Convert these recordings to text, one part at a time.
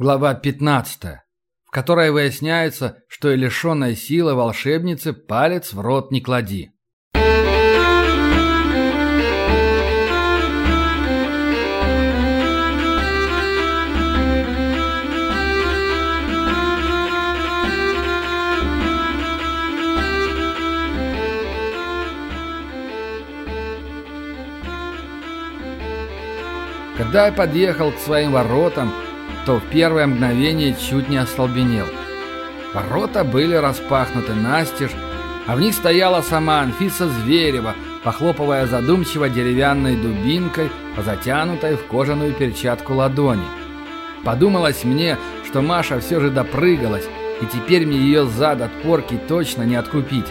Глава 15, в которой выясняется, что и лишенной силы волшебницы палец в рот не клади. Когда я подъехал к своим воротам, то в первое мгновение чуть не остолбенел. Ворота были распахнуты настежь, а в них стояла сама Анфиса Зверева, похлопывая задумчиво деревянной дубинкой по затянутой в кожаную перчатку ладони. Подумалось мне, что Маша все же допрыгалась, и теперь мне ее зад от порки точно не откупить.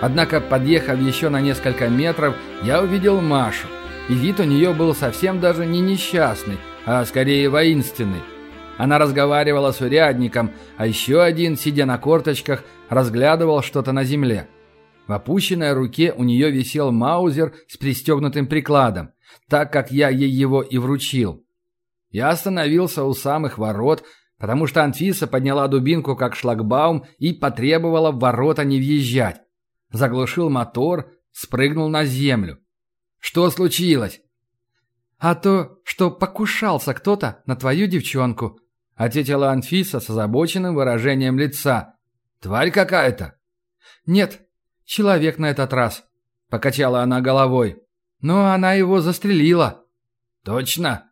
Однако, подъехав еще на несколько метров, я увидел Машу, и вид у нее был совсем даже не несчастный, а скорее воинственный. Она разговаривала с урядником, а еще один, сидя на корточках, разглядывал что-то на земле. В опущенной руке у нее висел маузер с пристегнутым прикладом, так как я ей его и вручил. Я остановился у самых ворот, потому что Анфиса подняла дубинку как шлагбаум и потребовала в ворота не въезжать. Заглушил мотор, спрыгнул на землю. «Что случилось?» «А то, что покушался кто-то на твою девчонку», ответила Анфиса с озабоченным выражением лица. «Тварь какая-то?» «Нет, человек на этот раз», — покачала она головой. «Но она его застрелила». «Точно?»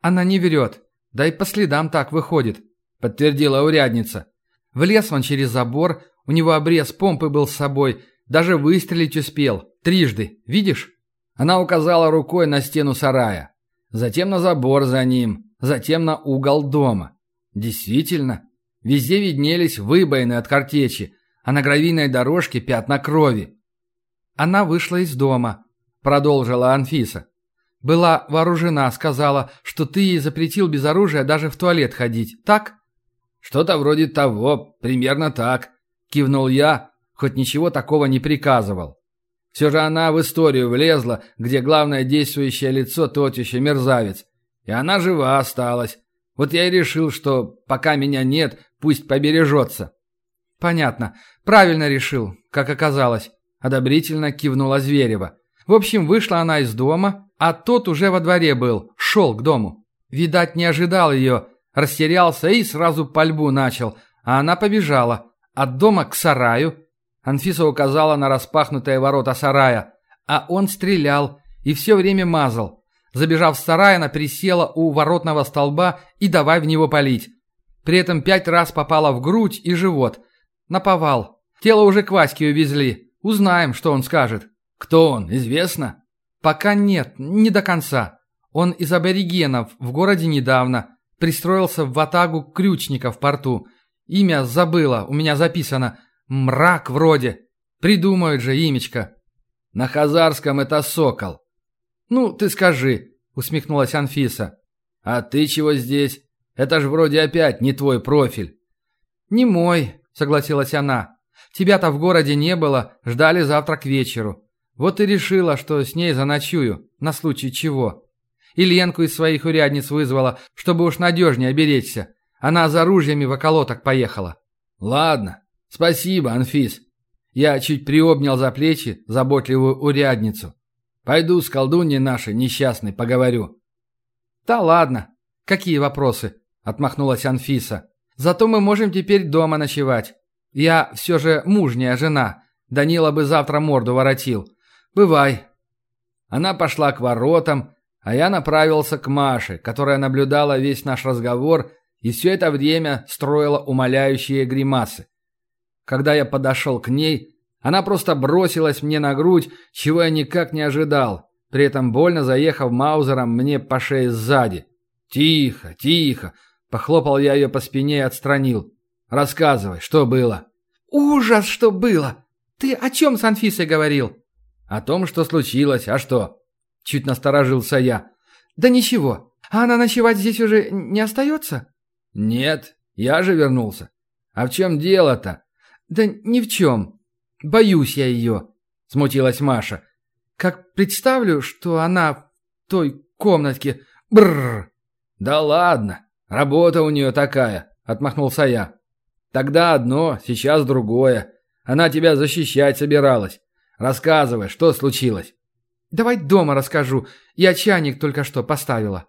«Она не врет, да и по следам так выходит», — подтвердила урядница. «Влез он через забор, у него обрез помпы был с собой, даже выстрелить успел, трижды, видишь?» Она указала рукой на стену сарая, затем на забор за ним, затем на угол дома. Действительно, везде виднелись выбоины от картечи, а на гравийной дорожке пятна крови. Она вышла из дома, продолжила Анфиса. Была вооружена, сказала, что ты ей запретил без оружия даже в туалет ходить, так? Что-то вроде того, примерно так, кивнул я, хоть ничего такого не приказывал. Все же она в историю влезла, где главное действующее лицо тот еще мерзавец, и она жива осталась. Вот я и решил, что пока меня нет, пусть побережется». «Понятно. Правильно решил, как оказалось», — одобрительно кивнула Зверева. «В общем, вышла она из дома, а тот уже во дворе был, шел к дому. Видать, не ожидал ее, растерялся и сразу пальбу начал, а она побежала. От дома к сараю». Анфиса указала на распахнутые ворота сарая. А он стрелял и все время мазал. Забежав в сарай, она присела у воротного столба и давай в него палить. При этом пять раз попала в грудь и живот. Наповал. Тело уже к Ваське увезли. Узнаем, что он скажет. Кто он, известно? Пока нет, не до конца. Он из аборигенов, в городе недавно. Пристроился в ватагу крючника в порту. Имя забыла, у меня записано. Мрак вроде. Придумают же имечко. На хазарском это сокол. «Ну, ты скажи», — усмехнулась Анфиса. «А ты чего здесь? Это ж вроде опять не твой профиль». «Не мой», — согласилась она. «Тебя-то в городе не было, ждали завтра к вечеру. Вот и решила, что с ней заночую, на случай чего. И Ленку из своих урядниц вызвала, чтобы уж надежнее оберечься. Она за ружьями в околоток поехала». «Ладно, спасибо, Анфис». Я чуть приобнял за плечи заботливую урядницу. Пойду с колдуньей нашей несчастной поговорю». «Да ладно. Какие вопросы?» – отмахнулась Анфиса. «Зато мы можем теперь дома ночевать. Я все же мужняя жена. Данила бы завтра морду воротил. Бывай». Она пошла к воротам, а я направился к Маше, которая наблюдала весь наш разговор и все это время строила умоляющие гримасы. Когда я подошел к ней, она просто бросилась мне на грудь, чего я никак не ожидал, при этом больно заехав маузером мне по шее сзади. «Тихо, тихо!» – похлопал я ее по спине и отстранил. «Рассказывай, что было?» «Ужас, что было! Ты о чем с Анфисой говорил?» «О том, что случилось, а что?» Чуть насторожился я. «Да ничего. А она ночевать здесь уже не остается?» «Нет, я же вернулся. А в чем дело-то?» «Да ни в чем. Боюсь я ее», — смутилась Маша. «Как представлю, что она в той комнатке... Бррр!» «Да ладно!» Работа у нее такая, отмахнулся я. Тогда одно, сейчас другое. Она тебя защищать собиралась. Рассказывай, что случилось. Давай дома расскажу. Я чайник только что поставила.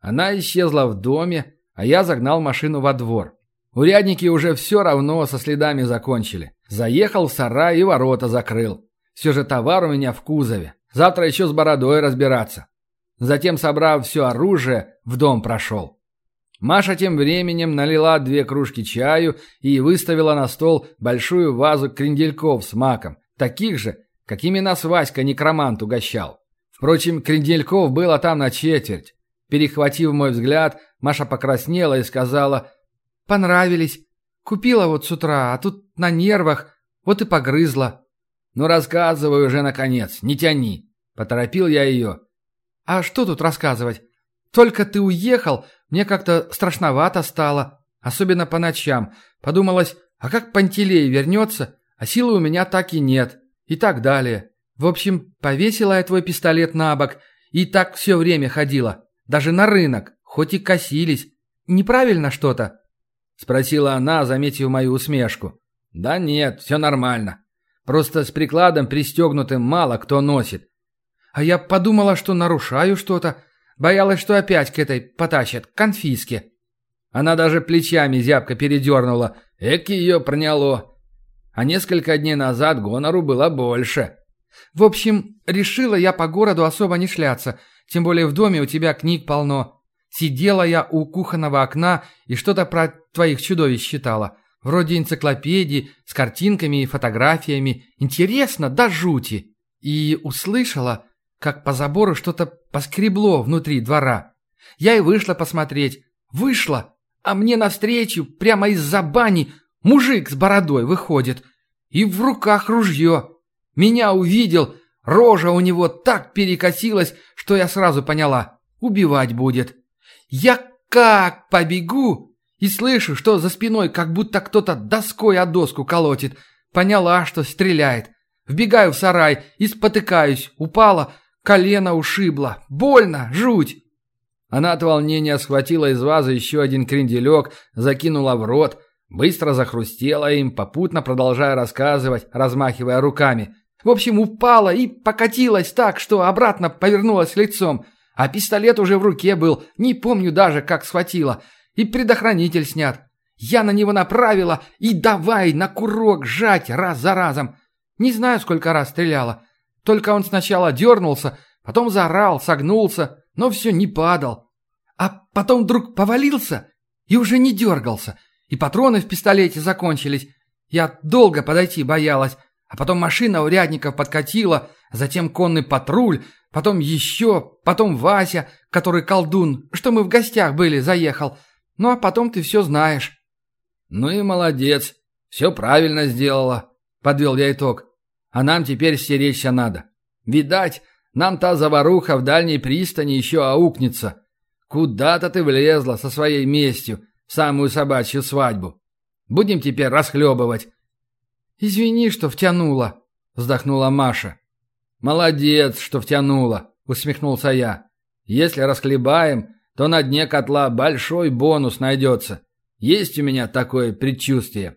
Она исчезла в доме, а я загнал машину во двор. Урядники уже все равно со следами закончили. Заехал в сарай и ворота закрыл. Все же товар у меня в кузове. Завтра еще с бородой разбираться. Затем, собрав все оружие, в дом прошел. Маша тем временем налила две кружки чаю и выставила на стол большую вазу крендельков с маком, таких же, какими нас Васька некромант угощал. Впрочем, крендельков было там на четверть. Перехватив мой взгляд, Маша покраснела и сказала «Понравились. Купила вот с утра, а тут на нервах, вот и погрызла». «Ну рассказывай уже, наконец, не тяни», — поторопил я ее. «А что тут рассказывать? Только ты уехал, мне как-то страшновато стало, особенно по ночам. Подумалось, а как Пантелей вернется, а силы у меня так и нет, и так далее. В общем, повесила я твой пистолет на бок и так все время ходила, даже на рынок, хоть и косились. Неправильно что-то?» Спросила она, заметив мою усмешку. «Да нет, все нормально. Просто с прикладом пристегнутым мало кто носит. А я подумала, что нарушаю что-то, Боялась, что опять к этой потащат, к конфиске. Она даже плечами зябко передернула. Эки ее проняло. А несколько дней назад гонору было больше. В общем, решила я по городу особо не шляться. Тем более в доме у тебя книг полно. Сидела я у кухонного окна и что-то про твоих чудовищ читала. Вроде энциклопедии, с картинками и фотографиями. Интересно, да жути. И услышала, как по забору что-то поскребло внутри двора. Я и вышла посмотреть. Вышла, а мне навстречу, прямо из-за бани, мужик с бородой выходит. И в руках ружье. Меня увидел, рожа у него так перекосилась, что я сразу поняла, убивать будет. Я как побегу и слышу, что за спиной как будто кто-то доской о доску колотит. Поняла, что стреляет. Вбегаю в сарай и спотыкаюсь, упала, Колено ушибло. Больно, жуть. Она от волнения схватила из вазы еще один кренделек, закинула в рот, быстро захрустела им, попутно продолжая рассказывать, размахивая руками. В общем, упала и покатилась так, что обратно повернулась лицом. А пистолет уже в руке был, не помню даже, как схватила. И предохранитель снят. Я на него направила и давай на курок жать раз за разом. Не знаю, сколько раз стреляла. Только он сначала дернулся, потом заорал, согнулся, но все не падал. А потом вдруг повалился и уже не дергался. И патроны в пистолете закончились. Я долго подойти боялась. А потом машина урядников подкатила, затем конный патруль, потом еще, потом Вася, который колдун, что мы в гостях были, заехал. Ну а потом ты все знаешь. Ну и молодец. Все правильно сделала, подвел я итог. А нам теперь стеречься надо. Видать, нам та заваруха в дальней пристани еще аукнется. Куда-то ты влезла со своей местью в самую собачью свадьбу. Будем теперь расхлебывать. «Извини, что втянула», — вздохнула Маша. «Молодец, что втянула», — усмехнулся я. «Если расхлебаем, то на дне котла большой бонус найдется. Есть у меня такое предчувствие».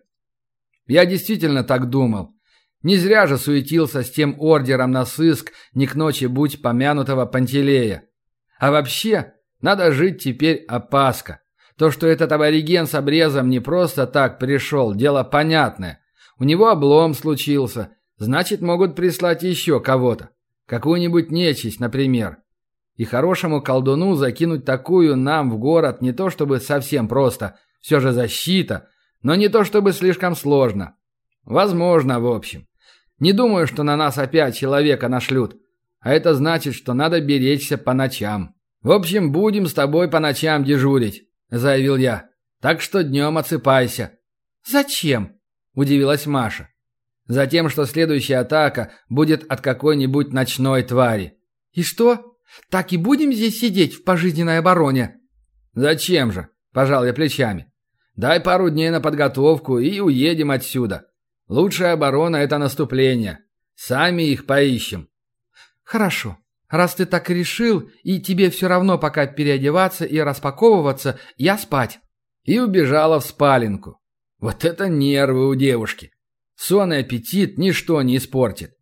Я действительно так думал. Не зря же суетился с тем ордером на сыск не к ночи будь помянутого Пантелея. А вообще, надо жить теперь опаска. То, что этот абориген с обрезом не просто так пришел, дело понятное. У него облом случился, значит, могут прислать еще кого-то. Какую-нибудь нечисть, например. И хорошему колдуну закинуть такую нам в город не то чтобы совсем просто, все же защита, но не то чтобы слишком сложно. Возможно, в общем. Не думаю, что на нас опять человека нашлют. А это значит, что надо беречься по ночам. В общем, будем с тобой по ночам дежурить, заявил я. Так что днем отсыпайся. Зачем? Удивилась Маша. Затем, что следующая атака будет от какой-нибудь ночной твари. И что? Так и будем здесь сидеть в пожизненной обороне? Зачем же? Пожал я плечами. Дай пару дней на подготовку и уедем отсюда. Лучшая оборона – это наступление. Сами их поищем. Хорошо. Раз ты так решил, и тебе все равно пока переодеваться и распаковываться, я спать». И убежала в спаленку. Вот это нервы у девушки. Сон и аппетит ничто не испортит.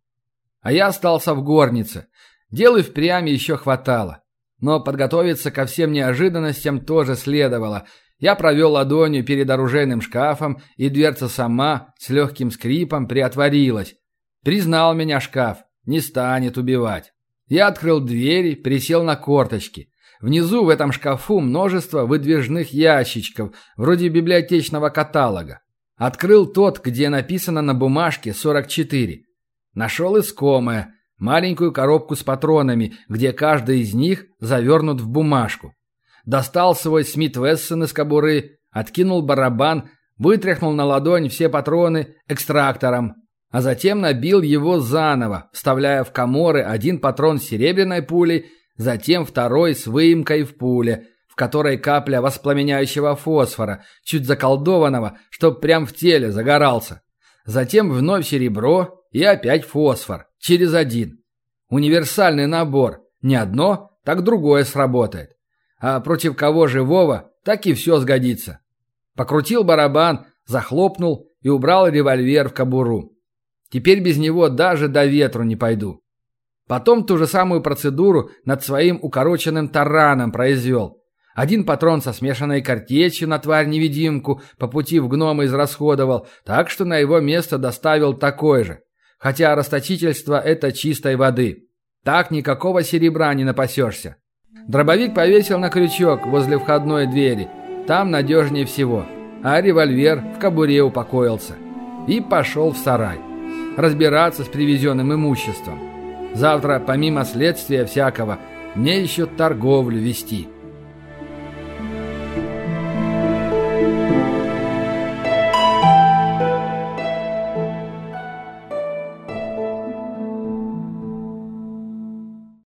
А я остался в горнице. Дел и впрямь еще хватало. Но подготовиться ко всем неожиданностям тоже следовало. Я провел ладонью перед оружейным шкафом, и дверца сама с легким скрипом приотворилась. Признал меня шкаф, не станет убивать. Я открыл двери, присел на корточки. Внизу в этом шкафу множество выдвижных ящичков, вроде библиотечного каталога. Открыл тот, где написано на бумажке 44. Нашел искомое, маленькую коробку с патронами, где каждый из них завернут в бумажку. Достал свой Смит Вессон из кобуры, откинул барабан, вытряхнул на ладонь все патроны экстрактором, а затем набил его заново, вставляя в коморы один патрон с серебряной пулей, затем второй с выемкой в пуле, которой капля воспламеняющего фосфора, чуть заколдованного, чтоб прям в теле загорался. Затем вновь серебро и опять фосфор, через один. Универсальный набор. Не одно, так другое сработает. А против кого живого, так и все сгодится. Покрутил барабан, захлопнул и убрал револьвер в кобуру. Теперь без него даже до ветру не пойду. Потом ту же самую процедуру над своим укороченным тараном произвел. Один патрон со смешанной картечью на тварь-невидимку по пути в гнома израсходовал, так что на его место доставил такой же. Хотя расточительство – это чистой воды. Так никакого серебра не напасешься. Дробовик повесил на крючок возле входной двери. Там надежнее всего. А револьвер в кобуре упокоился. И пошел в сарай. Разбираться с привезенным имуществом. Завтра, помимо следствия всякого, мне еще торговлю вести.